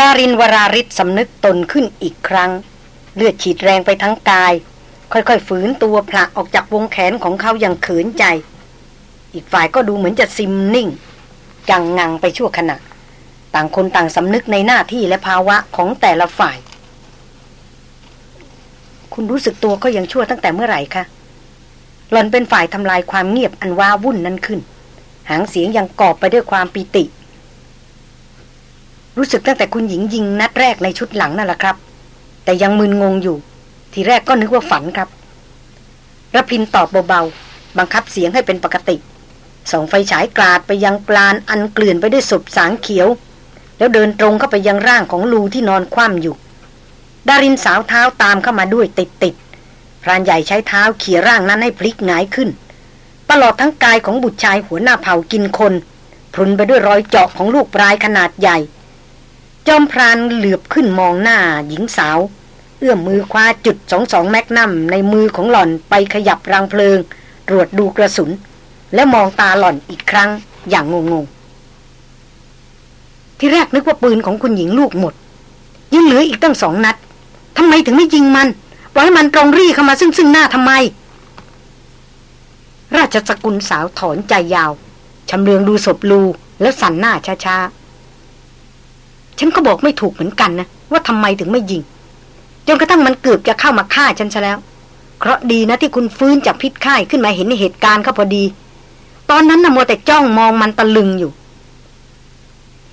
ดารินวราริศสำนึกตนขึ้นอีกครั้ง เลือดฉีดแรงไปทั้งกาย ค่อยๆฝืนตัวผละออกจากวงแขนของเขาอย่างเขินใจ อีกฝ่ายก็ดูเหมือนจะซิมนิ่งกังงังไปชั่วขณะ ต่างคนต่างสำนึกในหน้าที่และภาวะของแต่ละฝ่าย คุณรู้สึกตัวก็ยังชั่วตั้งแต่เมื่อไหร่คะหล่อนเป็นฝ่ายทำลายความเงียบอันว้าวุ่นนั้นขึ้น หางเสียงยังกอบไปด้วยความปิติ รู้สึกตั้งแต่คุณหญิงยิงนัดแรกในชุดหลังนั่นแหละครับ แต่ยังมึนงงอยู่ ทีแรกก็นึกว่าฝันครับระพินตอบเบาๆบังคับเสียงให้เป็นปกติส่องไฟฉายกราดไปยังกลานอันเกลื่อนไปด้วยศพสางเขียว แล้วเดินตรงเข้าไปยังร่างของลูที่นอนคว่ำอยู่ ดารินสาวเท้าตามเข้ามาด้วยติดติดพรานใหญ่ใช้เท้าเขี่ยร่างนั้นให้พลิกหงายขึ้นตลอดทั้งกายของบุตรชายหัวหน้าเผ่ากินคนพรุนไปด้วยรอยเจาะของลูกปลายขนาดใหญ่ จอมพรานเหลือบขึ้นมองหน้าหญิงสาว เอื้อมมือคว้าจุดสองสองแมกนัมในมือของหล่อนไปขยับรังเพลิง ตรวจดูกระสุน แล้วมองตาหล่อนอีกครั้งอย่างงงๆ ที่แรกนึกว่าปืนของคุณหญิงลูกหมด ยังเหลืออีกตั้งสองนัดทำไมถึงไม่ยิงมัน ปล่อยมันตรงรี่เข้ามาซึ่งซึ่งหน้าทำไม ราชสกุลสาวถอนใจยาวชำเลืองดูศพลูแล้วสั่นหน้าช้าๆ ฉันก็บอกไม่ถูกเหมือนกันนะ ว่าทำไมถึงไม่ยิง จนกระทั่งมันเกือบจะเข้ามาฆ่าฉันซะแล้ว เพราะดีนะที่คุณฟื้นจากพิษไข้ขึ้นมาเห็นเหตุการณ์เขาพอดี ตอนนั้นนะมัวแต่จ้องมองมันตะลึงอยู่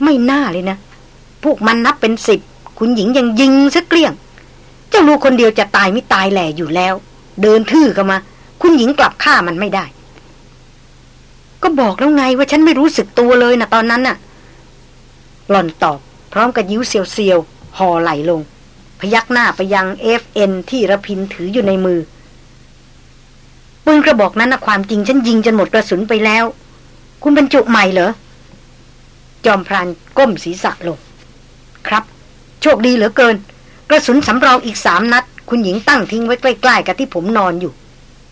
ไม่น่าเลยนะ พวกมันนับเป็นสิบ คุณหญิงยังยิงซะเกลี้ยง เจ้าลูกคนเดียวจะตายไม่ตายแหล่อยู่แล้ว เดินทื่อเข้ามา คุณหญิงกลับฆ่ามันไม่ได้ ก็บอกแล้วไงว่าฉันไม่รู้สึกตัวเลยนะตอนนั้นน่ะหล่อนตอบ พร้อมกับยิ้วเซียวๆห่อไหลลง พยักหน้าไปยังเอฟเอ็นที่ระพินถืออยู่ในมือปืนกระบอกนั้นนะความจริงฉันยิงจนหมดกระสุนไปแล้ว คุณบรรจุใหม่เหรอ จอมพรานก้มศีรษะลง ครับ โชคดีเหลือเกิน กระสุนสำรองอีกสามนัด คุณหญิงตั้งทิ้งไว้ใกล้ ๆ กับที่ผมนอนอยู่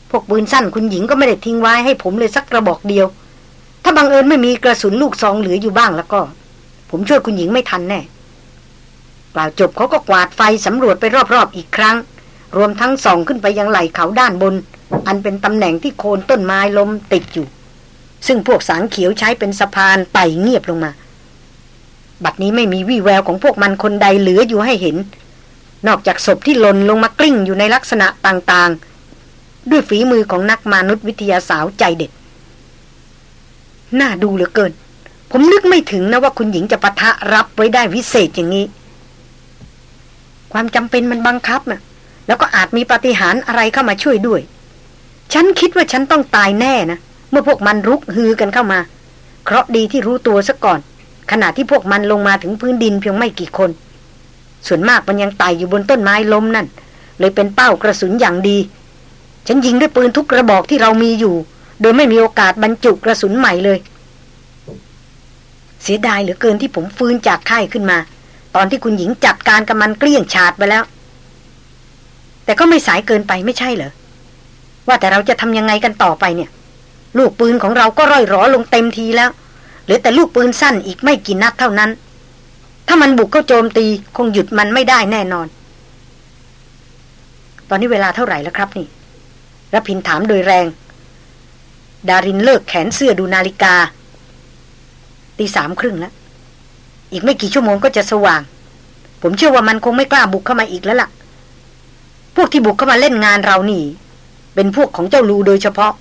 พวกปืนสั้นคุณหญิงก็ไม่ได้ทิ้งไว้ให้ผมเลยสักกระบอกเดียว ถ้าบังเอิญไม่มีกระสุนลูกซองเหลืออยู่บ้างแล้วก็ ผมช่วยคุณหญิงไม่ทันแน่กล่าวจบเขาก็กวาดไฟสำรวจไปรอบๆอีกครั้ง รวมทั้งส่องขึ้นไปยังไหล่เขาด้านบน อันเป็นตำแหน่งที่โคนต้นไม้ล้มติดอยู่ ซึ่งพวกสางเขียวใช้เป็นสะพานไต่เงียบลงมา บัดนี้ไม่มีวี่แววของพวกมันคนใดเหลืออยู่ให้เห็น นอกจากศพที่หล่นลงมากลิ้งอยู่ในลักษณะต่างๆ ด้วยฝีมือของนักมนุษยวิทยาสาวใจเด็ดน่าดูเหลือเกิน ผมนึกไม่ถึงนะว่าคุณหญิงจะปะทะรับไว้ได้วิเศษอย่างนี้ ความจำเป็นมันบังคับนะ่ะแล้วก็อาจมีปฏิหารอะไรเข้ามาช่วยด้วย ฉันคิดว่าฉันต้องตายแน่นะ เมื่อพวกมันรุกฮือกันเข้ามา เคราะดีที่รู้ตัวซะก่อน ขณะที่พวกมันลงมาถึงพื้นดินเพียงไม่กี่คน ส่วนมากมันยังไต่อยู่บนต้นไม้ล้มนั่น เลยเป็นเป้ากระสุนอย่างดี ฉันยิงด้วยปืนทุกกระบอกที่เรามีอยู่ โดยไม่มีโอกาสบรรจุกระสุนใหม่เลย เสียดายเหลือเกินที่ผมฟื้นจากไข้ขึ้นมา ตอนที่คุณหญิงจัดการกับมันเกลี้ยงฉาดไปแล้ว แต่ก็ไม่สายเกินไปไม่ใช่เหรอ ว่าแต่เราจะทำยังไงกันต่อไปเนี่ย ลูกปืนของเราก็ร่อยรอลงเต็มทีแล้วเหลือแต่ลูกปืนสั้นอีกไม่กี่นัดเท่านั้น ถ้ามันบุกเข้าโจมตีคงหยุดมันไม่ได้แน่นอน ตอนนี้เวลาเท่าไหร่แล้วครับนี่รพินถามโดยแรง ดารินเลิกแขนเสื้อดูนาฬิกา ตีสามครึ่งแล้ว อีกไม่กี่ชั่วโมงก็จะสว่าง ผมเชื่อว่ามันคงไม่กล้าบุกเข้ามาอีกแล้วล่ะ พวกที่บุกเข้ามาเล่นงานเรานี่ เป็นพวกของเจ้าลูโดยเฉพาะ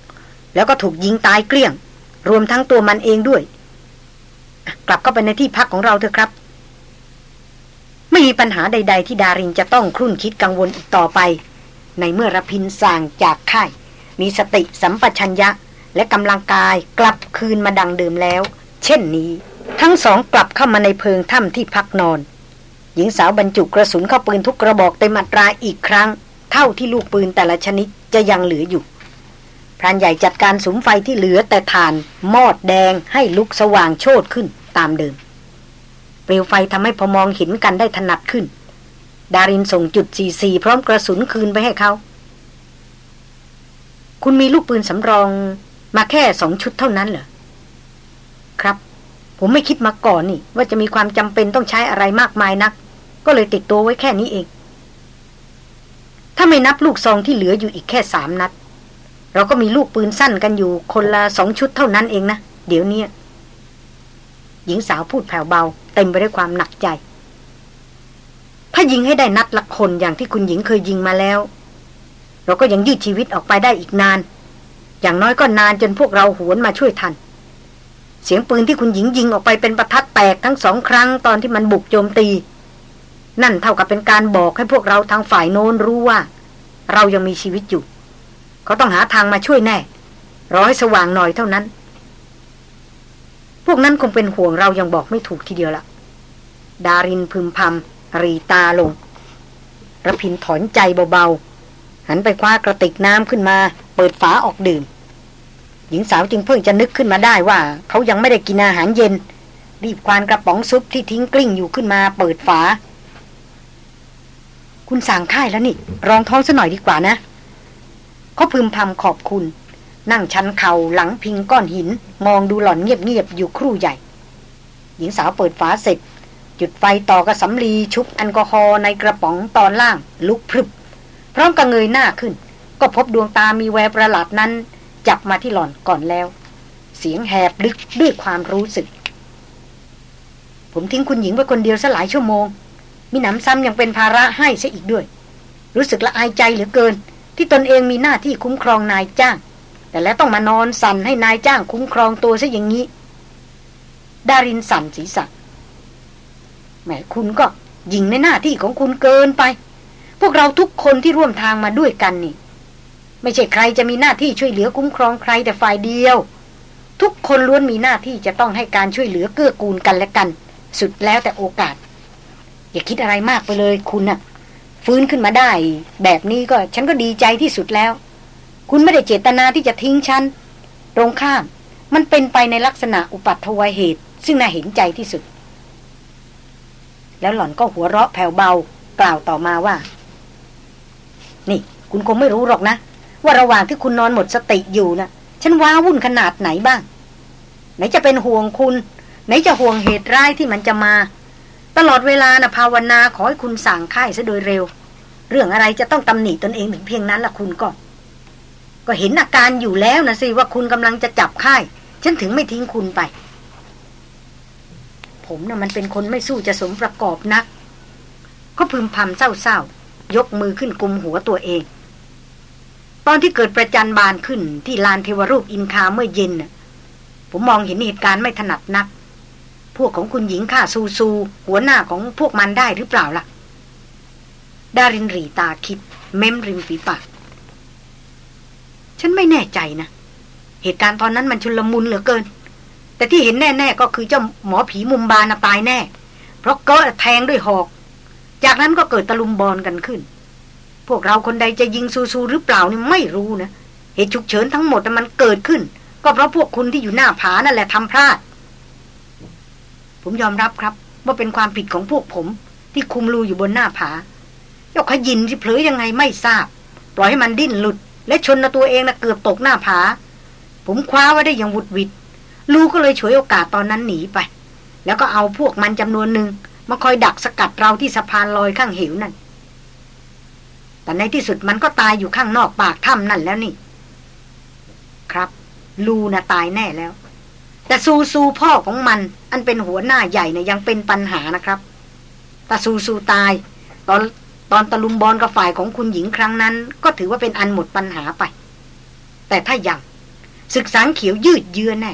แล้วก็ถูกยิงตายเกลี้ยง รวมทั้งตัวมันเองด้วย กลับเข้าไปในที่พักของเราเถอะครับ ไม่มีปัญหาใด ๆ ที่ดารินจะต้องครุ่นคิดกังวลอีกต่อไป ในเมื่อรพินสั่งจากค่ายมีสติสัมปชัญญะ และกำลังกายกลับคืนมาดังเดิมแล้ว เช่นนี้ ทั้งสองกลับเข้ามาในเพิงถ้ำที่พักนอน หญิงสาวบรรจุกระสุนเข้าปืนทุกกระบอกเต็มอัตราอีกครั้ง เท่าที่ลูกปืนแต่ละชนิดจะยังเหลืออยู่พรานใหญ่จัดการสุมไฟที่เหลือแต่ฐาน มอดแดงให้ลุกสว่างโชดขึ้นตามเดิม เปลวไฟทำให้พอมองเห็นกันได้ถนัดขึ้น ดารินส่งจุดสี่สี่พร้อมกระสุนคืนไปให้เขา คุณมีลูกปืนสำรองมาแค่สองชุดเท่านั้นเหรอ ผมไม่คิดมาก่อนนี่ ว่าจะมีความจำเป็นต้องใช้อะไรมากมายนัก ก็เลยติดตัวไว้แค่นี้เอง ถ้าไม่นับลูกซองที่เหลืออยู่อีกแค่สามนัด เราก็มีลูกปืนสั้นกันอยู่คนละสองชุดเท่านั้นเองนะ เดี๋ยวนี้หญิงสาวพูดแผ่วเบา เต็มไปด้วยความหนักใจ ถ้ายิงให้ได้นัดละคนอย่างที่คุณหญิงเคยยิงมาแล้ว เราก็ยังยืดชีวิตออกไปได้อีกนาน อย่างน้อยก็นานจนพวกเราหวนมาช่วยทัน เสียงปืนที่คุณหญิงยิงออกไปเป็นประทัดแตกทั้งสองครั้งตอนที่มันบุกโจมตี นั่นเท่ากับเป็นการบอกให้พวกเราทางฝ่ายโน้นรู้ว่า เรายังมีชีวิตอยู่ เขาต้องหาทางมาช่วยแน่รอให้สว่างหน่อยเท่านั้น พวกนั้นคงเป็นห่วงเรายังบอกไม่ถูกทีเดียวละดารินพึมพำรีตาลงระพินถอนใจเบาๆหันไปคว้ากระติกน้ำขึ้นมา เปิดฝาออกดื่ม หญิงสาวจึงเพิ่งจะนึกขึ้นมาได้ว่า เขายังไม่ได้กินอาหารเย็น รีบควานกระป๋องซุปที่ทิ้งกลิ้งอยู่ขึ้นมาเปิดฝา คุณสั่งค่ายแล้วนี่ รองท้องซะหน่อยดีกว่านะเขาพึมพำขอบคุณ นั่งชันเข่าหลังพิงก้อนหิน มองดูหล่อนเงียบๆอยู่ครู่ใหญ่ หญิงสาวเปิดฝาเสร็จ จุดไฟต่อกับสำลีชุบแอลกอฮอล์ในกระป๋องตอนล่าง ลุกพรึบ พร้อมกับเงยหน้าขึ้น ก็พบดวงตามีแววประหลาดนั้น จับมาที่หล่อนก่อนแล้ว เสียงแหบลึกด้วยความรู้สึก ผมทิ้งคุณหญิงไว้คนเดียวซะหลายชั่วโมง มีหนำซ้ำยังเป็นภาระให้ซะอีกด้วย รู้สึกละอายใจเหลือเกิน ที่ตนเองมีหน้าที่คุ้มครองนายจ้าง แต่แล้วต้องมานอนสั่นให้นายจ้างคุ้มครองตัวซะอย่างนี้ ดารินสั่นศีรษะแหมคุณก็ยิงในหน้าที่ของคุณเกินไป พวกเราทุกคนที่ร่วมทางมาด้วยกันนี่ ไม่ใช่ใครจะมีหน้าที่ช่วยเหลือคุ้มครองใครแต่ฝ่ายเดียว ทุกคนล้วนมีหน้าที่จะต้องให้การช่วยเหลือเกื้อกูลกันและกัน สุดแล้วแต่โอกาส อย่าคิดอะไรมากไปเลยคุณน่ะ ฟื้นขึ้นมาได้ แบบนี้ก็ฉันก็ดีใจที่สุดแล้ว คุณไม่ได้เจตนาที่จะทิ้งฉันตรงข้าม มันเป็นไปในลักษณะอุปัตถวายเหตุ ซึ่งน่าเห็นใจที่สุด แล้วหล่อนก็หัวเราะแผ่วเบากล่าวต่อมาว่า นี่ คุณคงไม่รู้หรอกนะ ว่าระหว่างที่คุณนอนหมดสติอยู่นะฉันว้าวุ่นขนาดไหนบ้าง ไหนจะเป็นห่วงคุณ ไหนจะห่วงเหตุร้ายที่มันจะมา ตลอดเวลานะภาวนาขอให้คุณสั่งค่ายซะโดยเร็ว เรื่องอะไรจะต้องตำหนิตนเองถึงเพียงนั้นล่ะคุณก็ ก็เห็นอาการอยู่แล้วนะสิว่าคุณกำลังจะจับค่าย ฉันถึงไม่ทิ้งคุณไป ผมนะ่ะมันเป็นคนไม่สู้จะสมประกอบนัก ก็พึมพำเศร้าๆยกมือขึ้นกุมหัวตัวเอง ตอนที่เกิดประจันบานขึ้นที่ลานเทวรูปอินคาเมื่อเย็น ผมมองเห็นเหตุการณ์ไม่ถนัดนัก พวกของคุณหญิงข้าซูซู หัวหน้าของพวกมันได้หรือเปล่าล่ะ ดารินรีตาคิด เม้มริมฝีปาก ฉันไม่แน่ใจนะ เหตุการณ์ตอนนั้นมันชุลมุนเหลือเกิน แต่ที่เห็นแน่ ๆ ก็คือเจ้าหมอผีมุมบานตายแน่ เพราะก็แทงด้วยหอก จากนั้นก็เกิดตะลุมบอลกันขึ้น พวกเราคนใดจะยิงซูซูหรือเปล่านี่ไม่รู้นะ เหตุฉุกเฉินทั้งหมดมันเกิดขึ้น ก็เพราะพวกคุณที่อยู่หน้าผานั่นแหละทำพลาด ผมยอมรับครับ ว่าเป็นความผิดของพวกผม ที่คุมรูอยู่บนหน้าผาเจ้าขยินที่เผลอยังไงไม่ทราบ ปล่อยให้มันดิ้นหลุด และชนตัวเองนะเกือบตกหน้าผา ผมคว้าไว้ได้อย่างวุดวิดลูก็เลยฉวยโอกาสตอนนั้นหนีไป แล้วก็เอาพวกมันจำนวนหนึ่งมาคอยดักสกัดเราที่สะพานลอยข้างเหวนั่น แต่ในที่สุดมันก็ตายอยู่ข้างนอกปากถ้ำนั่นแล้วนี่ ครับ ลูนะตายแน่แล้ว แต่ซูซูพ่อของมัน อันเป็นหัวหน้าใหญ่เนะ่ยยังเป็นปัญหานะครับแต่ซูซูตาย ตอนตอนตะลุมบอลกับฝ่ายของคุณหญิงครั้งนั้น ก็ถือว่าเป็นอันหมดปัญหาไป แต่ถ้ายังศึกษาเขียวยืดเยื้อแน่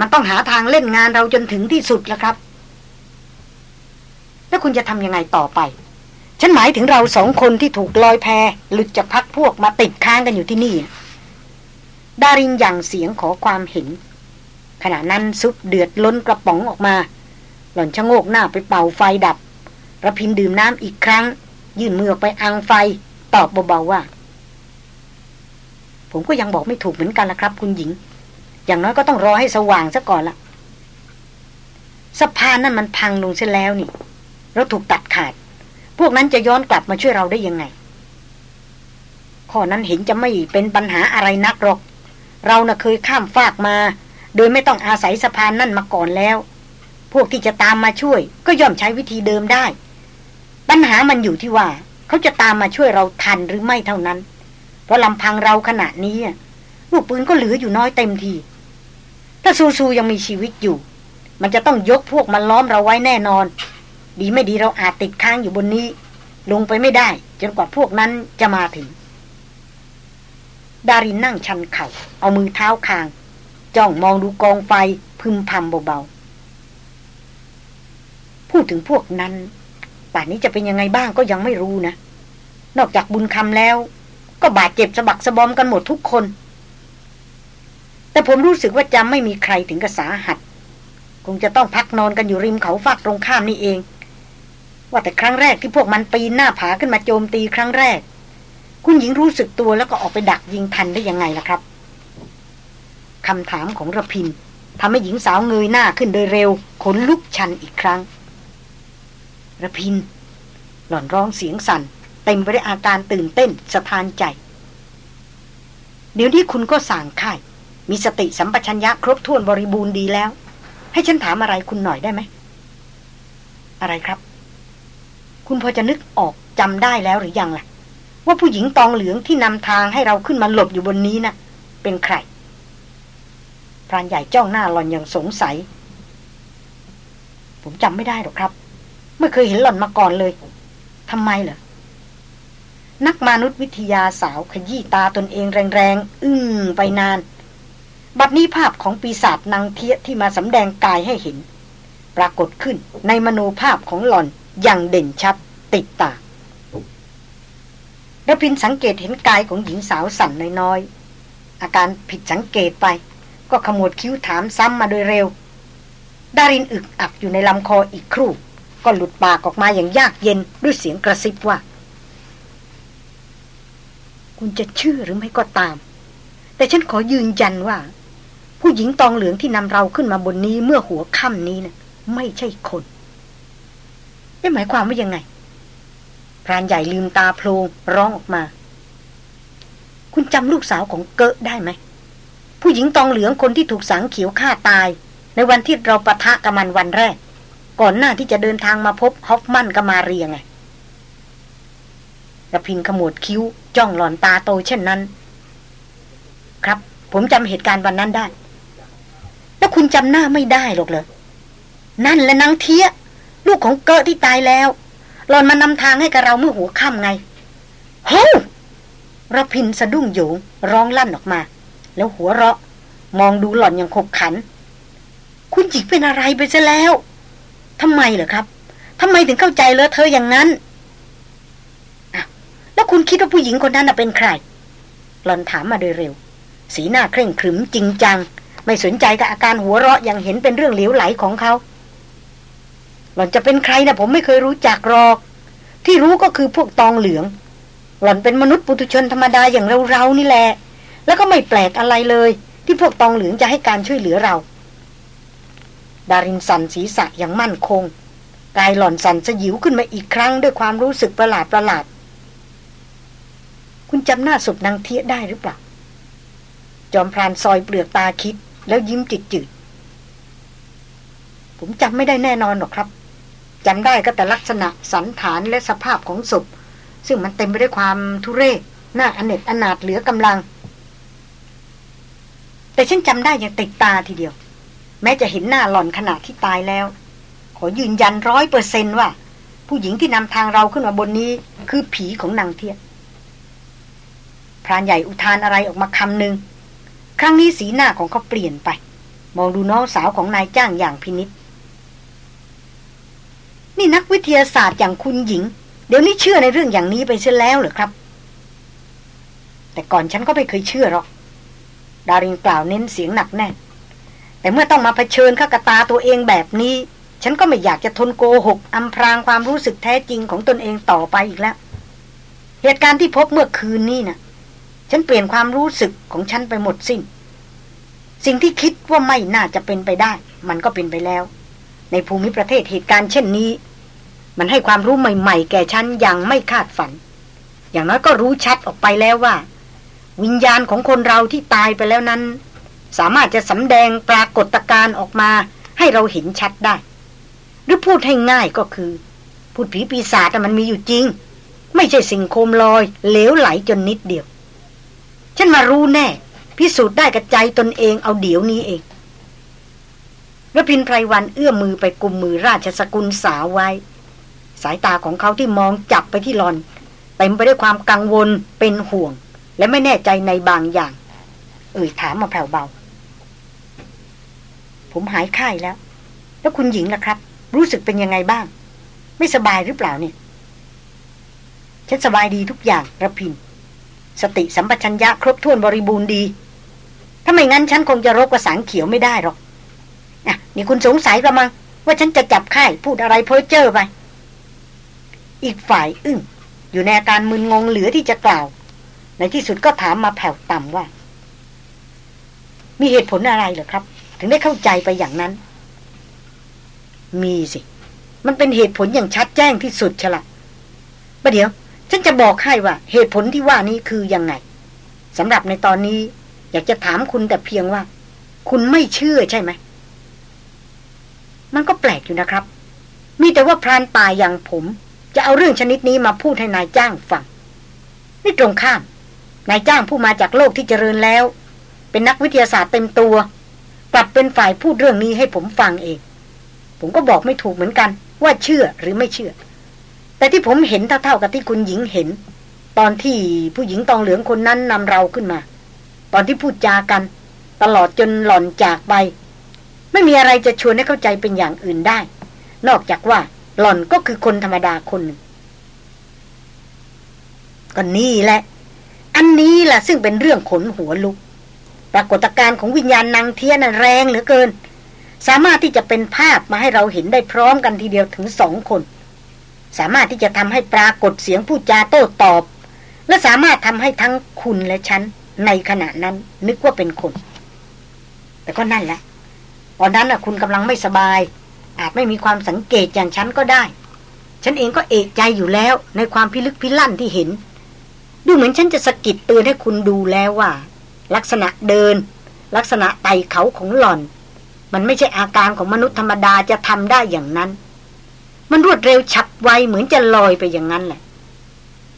มันต้องหาทางเล่นงานเราจนถึงที่สุดแล้วครับ แล้วคุณจะทำยังไงต่อไป ฉันหมายถึงเราสองคนที่ถูกลอยแพหลุดจากพักพวกมาติดค้างกันอยู่ที่นี่ ดารินยังเสียงขอความเห็น ขณะนั้นซุปเดือดล้นกระป๋องออกมา หล่อนชะโงกหน้าไปเป่าไฟดับระพินดื่มน้ำอีกครั้ง ยื่นมือออกไปอังไฟ ตอบเบาๆว่า ผมก็ยังบอกไม่ถูกเหมือนกันละครับ คุณหญิง อย่างน้อยก็ต้องรอให้สว่างซะก่อนละสะพานนั่นมันพังลงเสียแล้วนี่ เราถูกตัดขาด พวกนั้นจะย้อนกลับมาช่วยเราได้ยังไง ข้อนั้นเห็นจะไม่เป็นปัญหาอะไรนักหรอก เราน่ะเคยข้ามฟากมา โดยไม่ต้องอาศัยสะพานนั่นมาก่อนแล้ว พวกที่จะตามมาช่วย ก็ย่อมใช้วิธีเดิมได้ ปัญหามันอยู่ที่ว่า เขาจะตามมาช่วยเราทันหรือไม่เท่านั้น เพราะลำพังเราขณะนี้ลูกปืนก็เหลืออยู่น้อยเต็มที ถ้าซูซูยังมีชีวิตอยู่ มันจะต้องยกพวกมันล้อมเราไว้แน่นอน ดีไม่ดีเราอาจติดค้างอยู่บนนี้ ลงไปไม่ได้ จนกว่าพวกนั้นจะมาถึง ดารินนั่งชันเขา่า เอามือเท้าคาง จ้องมองดูกองไฟพึมพำเบาๆ พูดถึงพวกนั้น ป่านนี้จะเป็นยังไงบ้างก็ยังไม่รู้นะ นอกจากบุญคำแล้ว ก็บาดเจ็บสะบักสะบอมกันหมดทุกคน แต่ผมรู้สึกว่าจะไม่มีใครถึงกับสาหัสคงจะต้องพักนอนกันอยู่ริมเขาฝากตรงข้ามนี่เอง ว่าแต่ครั้งแรกที่พวกมันปีนหน้าผาขึ้นมาโจมตีครั้งแรก คุณหญิงรู้สึกตัวแล้วก็ออกไปดักยิงทันได้ยังไงล่ะครับคำถามของระพินทำให้หญิงสาวเงยหน้าขึ้นโดยเร็ว ขนลุกชันอีกครั้งระพิน หล่อนร้องเสียงสัน่น เต็มไปด้วยอาการตื่นเต้นสะทานใจ เดี๋ยวนี้คุณก็สั่งค่ายมีสติสัมปชัญญะครบถ้วนบริบูรณ์ดีแล้ว ให้ฉันถามอะไรคุณหน่อยได้ไหม อะไรครับ คุณพอจะนึกออกจำได้แล้วหรือยังล่ะ ว่าผู้หญิงตองเหลืองที่นำทางให้เราขึ้นมาหลบอยู่บนนี้นะ่ะ เป็นใครพรานใหญ่จ้องหน้าหล่อนอย่างสงสัย ผมจำไม่ได้หรอกครับ ไม่เคยเห็นหล่อนมาก่อนเลยทำไมเหรอนักมนุษยวิทยาสาวขยี้ตาตนเองแรงๆอึ้งไปนาน บัดนี้ภาพของปีศาจนางเทียที่มาสำแดงกายให้เห็น ปรากฏขึ้นในมโนภาพของหล่อน อย่างเด่นชัดติดตาระพินสังเกตเห็นกายของหญิงสาวสั่นน้อยๆ อาการผิดสังเกตไป ก็ขมวดคิ้วถามซ้ำมาโดยเร็ว ดารินอึกอักอยู่ในลำคออีกครู่ ก็หลุดปากออกมาอย่างยากเย็นด้วยเสียงกระซิบว่า คุณจะเชื่อหรือไม่ก็ตาม แต่ฉันขอยืนยันว่า ผู้หญิงตองเหลืองที่นำเราขึ้นมาบนนี้เมื่อหัวค่ำนี้นะ่ะไม่ใช่คน นี่หมายความว่ายังไง พรานใหญ่ลืมตาโพลงร้องออกมา คุณจำลูกสาวของเกะได้ไหม ผู้หญิงตองเหลืองคนที่ถูกสังเขียวฆ่าตาย ในวันที่เราปะทะกับมันวันแรก ก่อนหน้าที่จะเดินทางมาพบฮอฟมันกับมาเรียไงระพินขมวดคิ้ว จ้องหลอนตาโตเช่นนั้น ครับ ผมจำเหตุการณ์วันนั้นได้ แล้วคุณจำหน้าไม่ได้หรอกเหรอ นั่นและนางเทีย ลูกของเกอที่ตายแล้วหลอนมานำทางให้กับเราเมื่อหัวค่ำไงโฮ้ระพินสะดุ้งโยงร้องลั่นออกมา แล้วหัวเราะ มองดูหล่อนอย่างขบขัน คุณจิกเป็นอะไรไปซะแล้วทำไมเหรอครับทำไมถึงเข้าใจเลอะเธออย่างนั้นอะแล้วคุณคิดว่าผู้หญิงคนนั้นเป็นใคร หล่อนถามมาโดยเร็ว สีหน้าเคร่งขรึมจริงจัง ไม่สนใจกับอาการหัวเราะอย่างเห็นเป็นเรื่องเหลวไหลของเขา หล่อนจะเป็นใครนะผมไม่เคยรู้จักหรอก ที่รู้ก็คือพวกตองเหลือง หล่อนเป็นมนุษย์ปุถุชนธรรมดาอย่างเราๆนี่แหละ แล้วก็ไม่แปลกอะไรเลย ที่พวกตองเหลืองจะให้การช่วยเหลือเรา ดารินสันศีรษะอย่างมั่นคง กายหล่อนสันสยิวขึ้นมาอีกครั้งด้วยความรู้สึกประหลาดประหลาด คุณจำหน้าศพนางเทียได้หรือเปล่า จอมพรานซอยเปลือกตาคิด แล้วยิ้มจิตจืดผมจำไม่ได้แน่นอนหรอกครับ จำได้ก็แต่ลักษณะสันฐานและสภาพของศพ ซึ่งมันเต็มไปด้วยความทุเรศน่าอเนจอนาถเหลือกำลัง แต่ฉันจำได้อย่างติดตาทีเดียว แม้จะเห็นหน้าหล่อนขณะที่ตายแล้ว ขอยืนยันร้อยเปอร์เซนว่า ผู้หญิงที่นำทางเราขึ้นมาบนนี้ คือผีของนางเทียพรานใหญ่อุทานอะไรออกมาคำหนึ่งครั้งนี้สีหน้าของเขาเปลี่ยนไป มองดูน้องสาวของนายจ้างอย่างพินิษ นี่นักวิทยาศาสตร์อย่างคุณหญิง เดี๋ยวนี้เชื่อในเรื่องอย่างนี้ไปเสียแล้วเหรอครับ แต่ก่อนฉันก็ไม่เคยเชื่อหรอก ดารินกล่าวเน้นเสียงหนักแน่นแต่เมื่อต้องมาเผชิญข้ากตาตัวเองแบบนี้ ฉันก็ไม่อยากจะทนโกหกอำพรางความรู้สึกแท้จริงของตนเองต่อไปอีกแล้ว เหตุการณ์ที่พบเมื่อคืนนี้นะ่ะฉันเปลี่ยนความรู้สึกของฉันไปหมดสิน้น สิ่งที่คิดว่าไม่น่าจะเป็นไปได้ มันก็เป็นไปแล้ว ในภูมิประเทศเหตุการณ์เช่นนี้ มันให้ความรู้ใหม่ๆ แก่ฉันอย่างไม่คาดฝัน อย่างน้อยก็รู้ชัดออกไปแล้วว่า วิญญาณของคนเราที่ตายไปแล้วนั้น สามารถจะสำแดงปรากฏการณ์ออกมา ให้เราเห็นชัดได้ หรือพูดให้ง่ายก็คือพูดผีปีศาจมันมีอยู่จริง ไม่ใช่สิ่งโคมลอยเหลวไหลจนนิดเดียว ฉันมารู้แน่ พิสูจน์ได้กับใจตนเองเอาเดี๋ยวนี้เอง ระพินไพรวันเอื้อมมือไปกุมมือราชสกุลสาวไว้ สายตาของเขาที่มองจับไปที่หลอนเต็มไปด้วยความกังวลเป็นห่วง และไม่แน่ใจในบางอย่าง เอ่ยถามมาแผ่วเบา ผมหายไข้แล้ว แล้วคุณหญิงล่ะครับ รู้สึกเป็นยังไงบ้าง ไม่สบายหรือเปล่าเนี่ยฉันสบายดีทุกอย่างระพิน สติสัมปชัญญะครบถ้วนบริบูรณ์ดี ถ้าไม่งั้นฉันคงจะรบกระสังเขียวไม่ได้หรอก นี่คุณสงสัยกระมัง ว่าฉันจะจับไข้พูดอะไรเพ้อเจ้อไป อีกฝ่ายอึ้งอยู่ในอาการมึนงงเหลือที่จะกล่าว ในที่สุดก็ถามมาแผ่วต่ำว่า มีเหตุผลอะไรเหรอครับ ถึงได้เข้าใจไปอย่างนั้น มีสิ มันเป็นเหตุผลอย่างชัดแจ้งที่สุดฉละประเดี๋ยว ฉันจะบอกให้ว่า เหตุผลที่ว่านี้คือยังไงสำหรับในตอนนี้ อยากจะถามคุณแต่เพียงว่า คุณไม่เชื่อใช่ไหม มันก็แปลกอยู่นะครับ มีแต่ว่าพรานป่าอย่างผม จะเอาเรื่องชนิดนี้มาพูดให้นายจ้างฟัง นี่ตรงข้าม นายจ้างผู้มาจากโลกที่เจริญแล้ว เป็นนักวิทยาศาสตร์เต็มตัวกลับเป็นฝ่ายพูดเรื่องนี้ให้ผมฟังเอง ผมก็บอกไม่ถูกเหมือนกัน ว่าเชื่อหรือไม่เชื่อ แต่ที่ผมเห็นเท่าๆกับที่คุณหญิงเห็น ตอนที่ผู้หญิงตองเหลืองคนนั้นนำเราขึ้นมา ตอนที่พูดจากัน ตลอดจนหล่อนจากไป ไม่มีอะไรจะชวนให้เข้าใจเป็นอย่างอื่นได้ นอกจากว่าหล่อนก็คือคนธรรมดาคนหนึ่งก็นี่แหละ อันนี้แหละซึ่งเป็นเรื่องขนหัวลุก ปรากฏการณ์ของวิญญาณนางเทียนแรงเหลือเกิน สามารถที่จะเป็นภาพมาให้เราเห็นได้พร้อมกันทีเดียวถึงสองคน สามารถที่จะทำให้ปรากฏเสียงผู้จาโต้ตอบ และสามารถทำให้ทั้งคุณและฉันในขณะนั้นนึกว่าเป็นคน แต่ก็นั่นแหละ ตอนนั้นน่ะคุณกำลังไม่สบาย อาจไม่มีความสังเกตอย่างฉันก็ได้ ฉันเองก็เอกใจอยู่แล้วในความพิลึกพิลั่นที่เห็น ดูเหมือนฉันจะสะกิดเตือนให้คุณดูแล้วว่า ลักษณะเดิน ลักษณะไต่เขาของหล่อน มันไม่ใช่อาการของมนุษย์ธรรมดาจะทำได้อย่างนั้น มันรวดเร็วฉับไวเหมือนจะลอยไปอย่างนั้นแหละ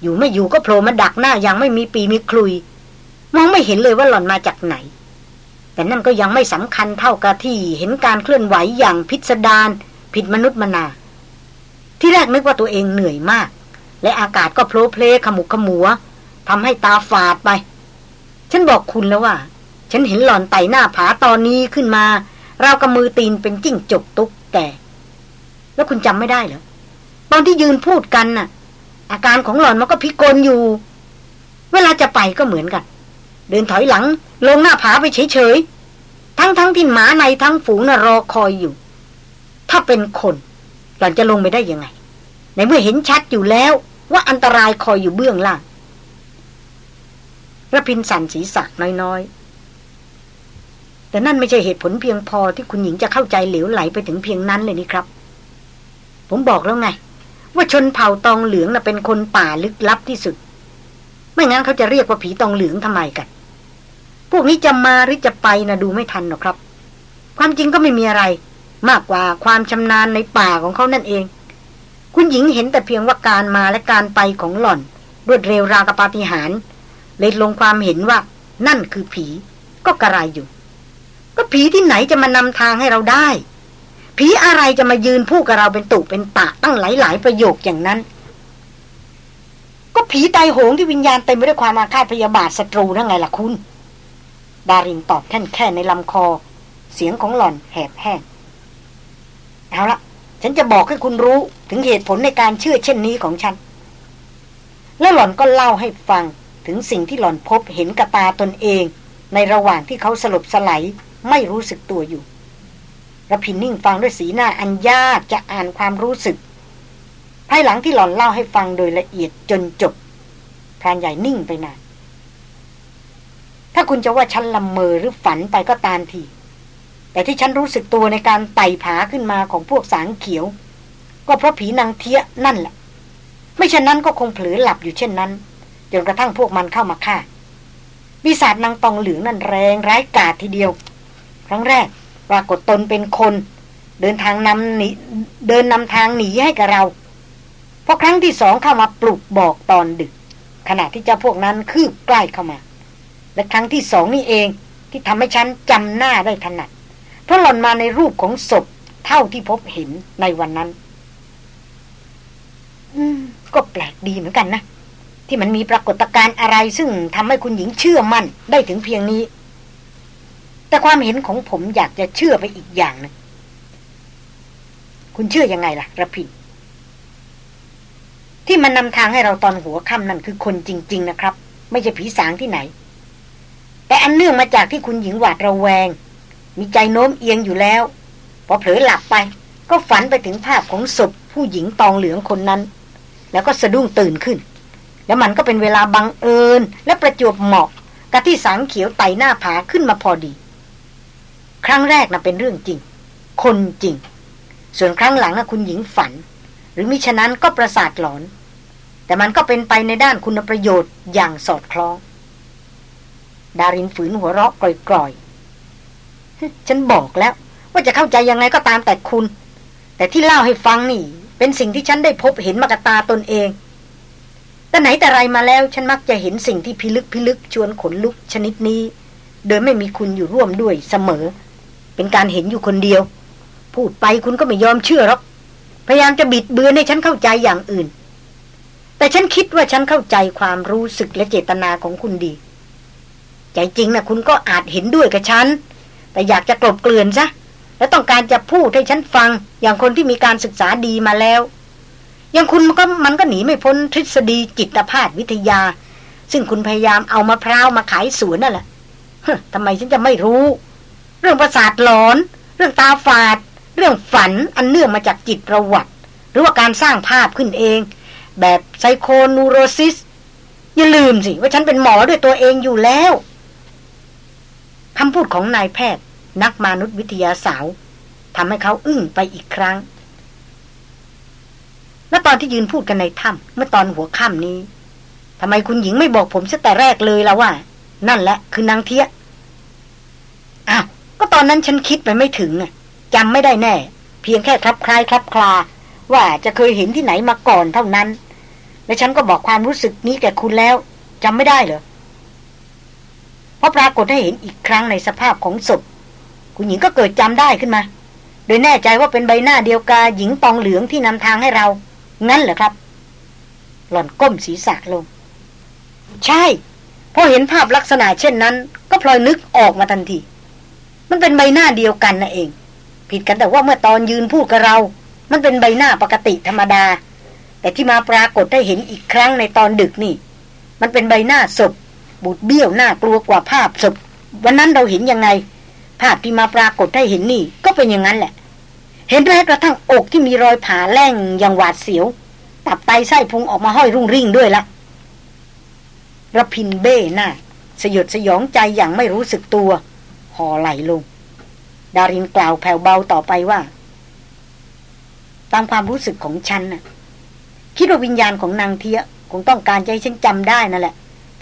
อยู่ไม่อยู่ก็โผล่มาดักหน้ายังไม่มีปีมีคลุย มองไม่เห็นเลยว่าหล่อนมาจากไหน แต่นั่นก็ยังไม่สำคัญเท่ากับที่เห็นการเคลื่อนไหวอย่างพิสดารผิดมนุษย์มนา ที่แรกนึกว่าตัวเองเหนื่อยมาก และอากาศก็โผล่เพลขมุกขมัวทำให้ตาฝาดไป ฉันบอกคุณแล้วว่า ฉันเห็นหล่อนไต่หน้าผาตอนนี้ขึ้นมา เรากำมือตีนเป็นจิ้งจกตุกแกแล้วคุณจำไม่ได้เหรอตอนที่ยืนพูดกันน่ะ อาการของหล่อนมันก็พิกลอยู่ เวลาจะไปก็เหมือนกัน เดินถอยหลัง ลงหน้าผาไปเฉยๆ ทั้งๆทที่หมาในทั้งฝูงน่ะรอคอยอยู่ ถ้าเป็นคนหล่อนจะลงไปได้ยังไง ในเมื่อเห็นชัดอยู่แล้ว ว่าอันตรายคอยอยู่เบื้องล่างระพินสันศีรษะน้อยๆ แต่นั่นไม่ใช่เหตุผลเพียงพอที่คุณหญิงจะเข้าใจเหลวไหลไปถึงเพียงนั้นเลยนี่ครับ ผมบอกแล้วไง ว่าชนเผ่าตองเหลืองน่ะเป็นคนป่าลึกลับที่สุด ไม่งั้นเขาจะเรียกว่าผีตองเหลืองทำไมกัน พวกนี้จะมาหรือจะไปนะดูไม่ทันหรอกครับ ความจริงก็ไม่มีอะไร มากกว่าความชำนาญในป่าของเขานั่นเอง คุณหญิงเห็นแต่เพียงว่าการมาและการไปของหล่อน รวดเร็วราวกับปาฏิหาริย์เลยลงความเห็นว่า นั่นคือผี ก็กระไรอยู่ ก็ผีที่ไหนจะมานำทางให้เราได้ ผีอะไรจะมายืนพูดกับเราเป็นตุเป็นตะตั้งหลายๆประโยคอย่างนั้นก็ผีตายโหงที่วิญญาณเต็มไปด้วยความอาฆาตพยาบาทศัตรูนั่นไงล่ะคุณ ดารินตอบแค่นแค่ในลำคอ เสียงของหล่อนแหบแห้ง เอาละฉันจะบอกให้คุณรู้ถึงเหตุผลในการเชื่อเช่นนี้ของฉัน แล้วหล่อนก็เล่าให้ฟังถึงสิ่งที่หล่อนพบเห็นกับตาตนเอง ในระหว่างที่เขาสลบสลายไม่รู้สึกตัวอยู่ระพินนิ่งฟังด้วยสีหน้าอันยากจะอ่านความรู้สึก ภายหลังที่หล่อนเล่าให้ฟังโดยละเอียดจนจบพรานใหญ่นิ่งไปนาน ถ้าคุณจะว่าฉันลำเมอหรือฝันไปก็ตามที แต่ที่ฉันรู้สึกตัวในการไต่ผาขึ้นมาของพวกสางเขียว ก็เพราะผีนางเทียนั่นแหละ ไม่ฉะนั้นก็คงเผลอหลับอยู่เช่นนั้น จนกระทั่งพวกมันเข้ามาฆ่าวิสาจนางตองเหลืองนั่นแรงร้ายกาจทีเดียว ครั้งแรกปรากฏตนเป็นคน เดินทางนำหนีเดินนำทางหนีให้กับเราพอครั้งที่สองเข้ามาปลุกบอกตอนดึก ขณะที่เจ้าพวกนั้นคืบใกล้เข้ามา และครั้งที่สองนี่เองที่ทำให้ฉันจำหน้าได้ถนัดเพราะหล่อนมาในรูปของศพเท่าที่พบเห็นในวันนั้น อืม ก็แปลกดีเหมือนกันนะ ที่มันมีปรากฏการณ์อะไรซึ่งทำให้คุณหญิงเชื่อมั่นได้ถึงเพียงนี้ แต่ความเห็นของผมอยากจะเชื่อไปอีกอย่างนึงคุณเชื่อยังไงล่ะระพินที่มันนำทางให้เราตอนหัวค่ำนั่นคือคนจริง ๆ นะครับ ไม่ใช่ผีสางที่ไหน แต่อันเนื่องมาจากที่คุณหญิงหวาดระแวง มีใจโน้มเอียงอยู่แล้ว พอเผลอหลับไปก็ฝันไปถึงภาพของศพผู้หญิงตองเหลืองคนนั้น แล้วก็สะดุ้งตื่นขึ้น แล้วมันก็เป็นเวลาบังเอิญ และประจวบเหมาะกับที่สางเขียวไต่หน้าผาขึ้นมาพอดี ครั้งแรกนะเป็นเรื่องจริง คนจริง ส่วนครั้งหลังนะคุณหญิงฝัน หรือมิฉะนั้นก็ประสาทหลอน แต่มันก็เป็นไปในด้านคุณประโยชน์อย่างสอดคล้อง ดารินฝืนหัวเราะกร่อยๆ ฉันบอกแล้ว ว่าจะเข้าใจยังไงก็ตามแต่คุณ แต่ที่เล่าให้ฟังนี่ เป็นสิ่งที่ฉันได้พบเห็นมากตาตนเอง แต่ไหนแต่ไรมาแล้ว ฉันมักจะเห็นสิ่งที่พิลึกพิลึกชวนขนลุกชนิดนี้ โดยไม่มีคุณอยู่ร่วมด้วยเสมอ เป็นการเห็นอยู่คนเดียว พูดไปคุณก็ไม่ยอมเชื่อหรอกพยายามจะบิดเบือนให้ฉันเข้าใจอย่างอื่น แต่ฉันคิดว่าฉันเข้าใจความรู้สึกและเจตนาของคุณดี ใจจริงนะคุณก็อาจเห็นด้วยกับฉัน แต่อยากจะกลบเกลื่อนซะ และต้องการจะพูดให้ฉันฟัง อย่างคนที่มีการศึกษาดีมาแล้ว อย่างคุณมันก็มันก็หนีไม่พ้นทฤษฎีจิตภาพวิทยา ซึ่งคุณพยายามเอามะพร้าวมาขายสวนนั่นแหละทำไมฉันจะไม่รู้ เรื่องประสาทหลอน เรื่องตาฝาด เรื่องฝันอันเนื่องมาจากจิตประวัติ หรือว่าการสร้างภาพขึ้นเอง แบบไซโคนูโรซิสอย่าลืมสิว่าฉันเป็นหมอด้วยตัวเองอยู่แล้ว คำพูดของนายแพทย์ นักมนุษยวิทยาสาวทำให้เขาอึ้งไปอีกครั้ง แลวตอนที่ยืนพูดกันในถ้ำเมื่อตอนหัวค่ำนี้ทำไมคุณหญิงไม่บอกผมซะแต่แรกเลยล่ะว่า นั่นแหละคือนางเทียอ้าวก็ตอนนั้นฉันคิดไปไม่ถึงจำไม่ได้แน่ เพียงแค่คลับคลายคลับคลา ว่าจะเคยเห็นที่ไหนมาก่อนเท่านั้น และฉันก็บอกความรู้สึกนี้แก่คุณแล้วจำไม่ได้เหรอ พราะปรากฏให้เห็นอีกครั้งในสภาพของศพคุณหญิงก็เกิดจำได้ขึ้นมา โดยแน่ใจว่าเป็นใบหน้าเดียวกับหญิงตองเหลืองที่นำทางให้เรา งั้นเหรอครับ หล่อนก้มศีรษะลง ใช่พอเห็นภาพลักษณะเช่นนั้น ก็พลอยนึกออกมาทันที มันเป็นใบหน้าเดียวกันนะเอง ผิดกันแต่ว่าเมื่อตอนยืนพูดกับเรา มันเป็นใบหน้าปกติธรรมดา แต่ที่มาปรากฏได้เห็นอีกครั้งในตอนดึกนี่ มันเป็นใบหน้าศพ บูดเบี้ยวหน้ากลัวกว่าภาพศพวันนั้นเราเห็นยังไง ภาพที่มาปรากฏให้เห็นนี่ ก็เป็นอย่างนั้นแหละ เห็นแม้กระทั่งอกที่มีรอยผ่าแล่งอย่างหวาดเสียว ตับไตไส้พุงออกมาห้อยรุ่งริ่งด้วยละระพินเบ้หน้า สยดสยองใจอย่างไม่รู้สึกตัว ห่อไหลลง ดารินกล่าวแผ่วเบาต่อไปว่า ตามความรู้สึกของฉันน่ะ คิดว่าวิญญาณของนางเทียคงต้องการใจฉันจำได้นั่นแหละ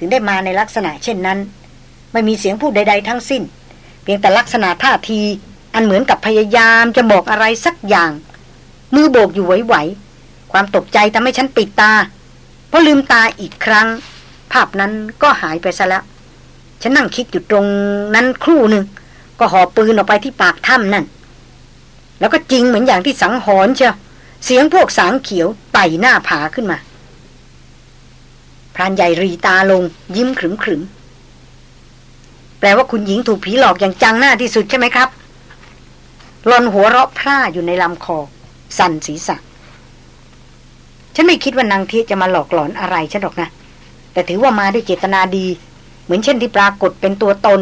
ถึงได้มาในลักษณะเช่นนั้น ไม่มีเสียงพูดใด ๆ ทั้งสิ้น เพียงแต่ลักษณะท่าที อันเหมือนกับพยายามจะบอกอะไรสักอย่าง มือโบกอยู่ไหวๆความตกใจทำให้ฉันปิดตาพอลืมตาอีกครั้ง ภาพนั้นก็หายไปซะแล้ว ฉันนั่งคิดอยู่ตรงนั้นครู่หนึ่งก็หอบปืนออกไปที่ปากถ้ำนั่น แล้วก็จริงเหมือนอย่างที่สังหรณ์เชียวเสียงพวกสางเขียวไต่หน้าผาขึ้นมา พรานใหญ่รีตาลง ยิ้มขรึมขรึมแปลว่าคุณหญิงถูกผีหลอกอย่างจังหน้าที่สุดใช่ไหมครับหลอนหัวเราะพร่าอยู่ในลำคอ สั่นศีรษะ ฉันไม่คิดว่านางเทียจะมาหลอกหลอนอะไรฉันหรอกนะ แต่ถือว่ามาด้วยเจตนาดี เหมือนเช่นที่ปรากฏเป็นตัวตน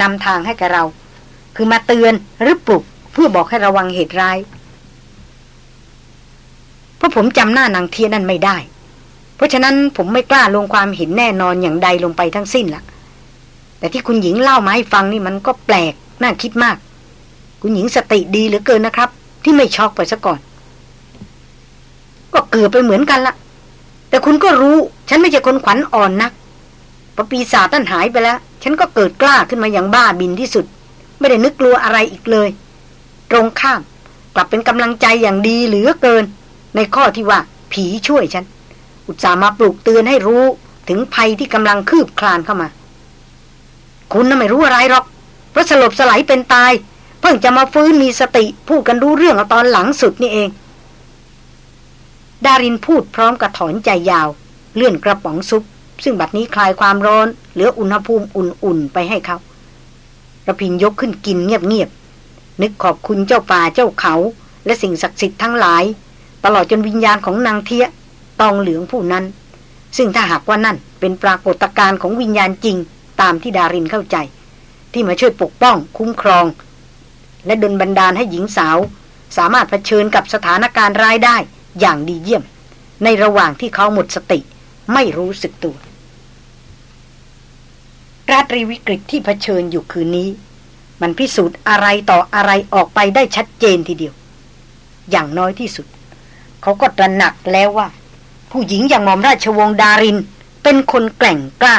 นำทางให้กับเรา คือมาเตือนหรือปลุกเพื่อบอกให้ระวังเหตุร้าย เพราะผมจำหน้านางเทียนั่นไม่ได้ เพราะฉะนั้นผมไม่กล้าลงความเห็นแน่นอนอย่างใดลงไปทั้งสิ้นละ่ะ แต่ที่คุณหญิงเล่ามาให้ฟังนี่มันก็แปลกน่าคิดมาก คุณหญิงสติดีเหลือเกินนะครับ ที่ไม่ช็อกไปซะก่อน ก็เกือบไปเหมือนกันละแต่คุณก็รู้ ฉันไม่ใช่คนขวัญอ่อนนักพอปีศาจนั่นหายไปแล้ว ฉันก็เกิดกล้าขึ้นมาอย่างบ้าบินที่สุด ไม่ได้นึกกลัวอะไรอีกเลย ตรงข้าม กลับเป็นกำลังใจอย่างดีเหลือเกิน ในข้อที่ว่า ผีช่วยฉัน อุตส่าห์มาปลุกเตือนให้รู้ถึงภัยที่กำลังคืบคลานเข้ามา คุณน่ะไม่รู้อะไรหรอก เพราะสลบสลายเป็นตาย เพิ่งจะมาฟื้นมีสติ พูดกันรู้เรื่องเอาตอนหลังสุดนี่เอง ดารินพูดพร้อมกับถอนใจยาว เลื่อนกระป๋องซุป ซึ่งบัดนี้คลายความร้อน เหลืออุณหภูมิอุ่นๆไปให้เขาระพินยกขึ้นกินเงียบๆนึกขอบคุณเจ้าป่าเจ้าเขา และสิ่งศักดิ์สิทธิ์ทั้งหลาย ตลอดจนวิญญาณของนางเทีย ตองเหลืองผู้นั้น ซึ่งถ้าหากว่านั่นเป็นปรากฏการณ์ของวิญญาณจริงตามที่ดารินเข้าใจ ที่มาช่วยปกป้องคุ้มครอง และดลบันดาลให้หญิงสาว สามารถเผชิญกับสถานการณ์ร้ายได้อย่างดีเยี่ยม ในระหว่างที่เขาหมดสติ ไม่รู้สึกตัว ราตรีวิกฤตที่เผชิญอยู่คืนนี้ มันพิสูจน์อะไรต่ออะไรออกไปได้ชัดเจนทีเดียว อย่างน้อยที่สุด เขาก็ตระหนักแล้วว่า ผู้หญิงอย่างหม่อมราชวงศ์ดาริน เป็นคนแกร่งกล้า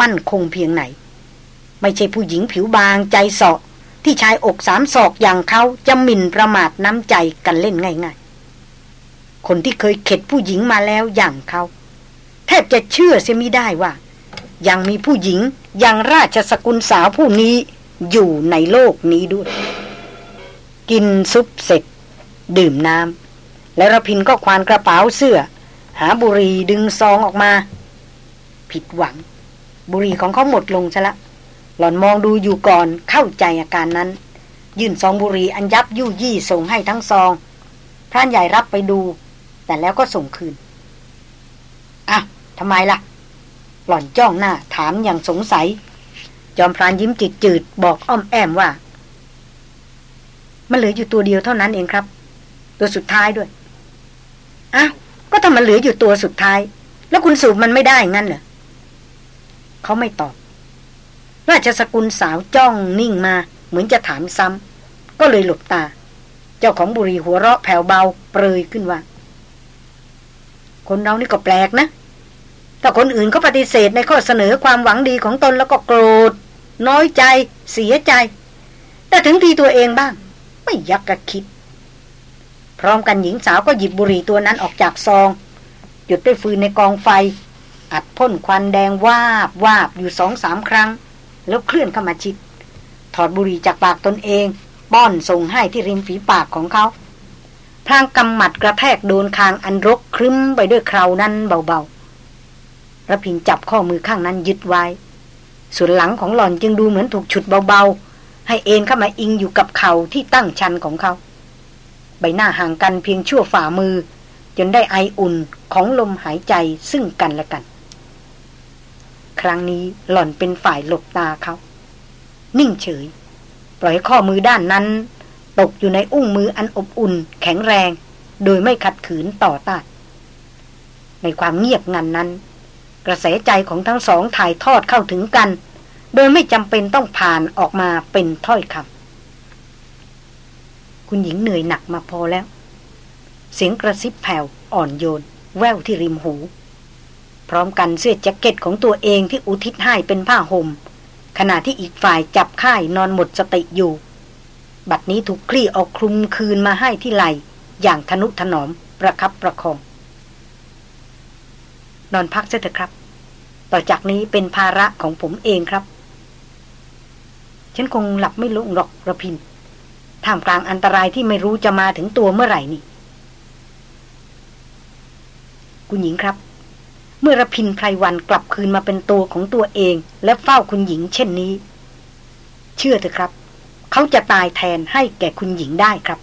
มั่นคงเพียงไหน ไม่ใช่ผู้หญิงผิวบางใจเสาะ ที่ชายอกสามศอกอย่างเขาจะหมิ่นประมาทน้ำใจกันเล่นง่ายๆ คนที่เคยเข็ดผู้หญิงมาแล้วอย่างเขาแทบจะเชื่อเสียไม่ได้ว่า ยังมีผู้หญิงอย่างราชสกุลสาวผู้นี้อยู่ในโลกนี้ด้วย กินซุปเสร็จ ดื่มน้ำแล้วรพินก็ควานกระเป๋าเสื้อ หาบุรีดึงซองออกมา ผิดหวัง บุรีของเขาหมดลงซะละ หล่อนมองดูอยู่ก่อนเข้าใจอาการนั้น ยื่นซองบุรีอันยับยู่ยี่ส่งให้ทั้งซอง พรานใหญ่รับไปดู แต่แล้วก็ส่งคืนอะทำไมล่ะ หล่อนจ้องหน้าถามอย่างสงสัย จอมพรานยิ้มจิตจืดบอกอ้อมแอมว่า มันเหลืออยู่ตัวเดียวเท่านั้นเองครับ ตัวสุดท้ายด้วยอ้าว ก็ถ้ามันเหลืออยู่ตัวสุดท้าย แล้วคุณสูบมันไม่ได้งั้นเหรอเขาไม่ตอบ ราชสกุลสาวจ้องนิ่งมา เหมือนจะถามซ้ำก็เลยหลบตา เจ้าของบุรีหัวเราะแผ่วเบาเปรยขึ้นว่า คนเรานี่ก็แปลกนะ ถ้าคนอื่นเขาปฏิเสธในข้อเสนอความหวังดีของตนแล้วก็โกรธ น้อยใจ เสียใจ แต่ถึงทีตัวเองบ้าง ไม่ยักกะคิด พร้อมกันหญิงสาวก็หยิบบุหรี่ตัวนั้นออกจากซอง หยุดด้วยฟืนในกองไฟ อัดพ่นควันแดงวาบวาบอยู่สองสามครั้ง แล้วเคลื่อนเข้ามาชิด ถอดบุหรี่จากปากตนเองป้อนส่งให้ที่ริมฝีปากของเขาพลางกำหมัดกระแทกโดนคางอันรกครึ้มไปด้วยคราวนั้นเบาๆระพินจับข้อมือข้างนั้นยึดไว้ ส่วนหลังของหล่อนจึงดูเหมือนถูกฉุดเบาๆ ให้เอ็นเข้ามาอิงอยู่กับเข่าที่ตั้งชันของเขา ใบหน้าห่างกันเพียงชั่วฝ่ามือ จนได้ไออุ่นของลมหายใจซึ่งกันและกัน ครั้งนี้หล่อนเป็นฝ่ายหลบตาเขา นิ่งเฉย ปล่อยข้อมือด้านนั้น ตกอยู่ในอุ้งมืออันอบอุ่น แข็งแรง โดยไม่ขัดขืนต่อต้านในความเงียบงันนั้น กระแสใจของทั้งสองถ่ายทอดเข้าถึงกัน โดยไม่จำเป็นต้องผ่านออกมาเป็นถ้อยคำ คุณหญิงเหนื่อยหนักมาพอแล้ว เสียงกระซิบแผ่วอ่อนโยน แววที่ริมหู พร้อมกันเสื้อแจ็คเก็ตของตัวเองที่อุทิศให้เป็นผ้าหม่มขณะที่อีกฝ่ายจับค่ายนอนหมดสติอยู่ บัดนี้ถูกคลี่ออกคลุมคืนมาให้ที่ไหลอย่างทนุถนอมประคับประคอง นอนพักเสียเถอะครับ ต่อจากนี้เป็นภาระของผมเองครับ ฉันคงหลับไม่ลงหรอกระพิน ท่ามกลางอันตรายที่ไม่รู้จะมาถึงตัวเมื่อไหร่นี่ คุณหญิงครับ เมื่อระพินไพรวันกลับคืนมาเป็นตัวของตัวเอง และเฝ้าคุณหญิงเช่นนี้ เชื่อเถอะครับ เขาจะตายแทนให้แก่คุณหญิงได้ครับ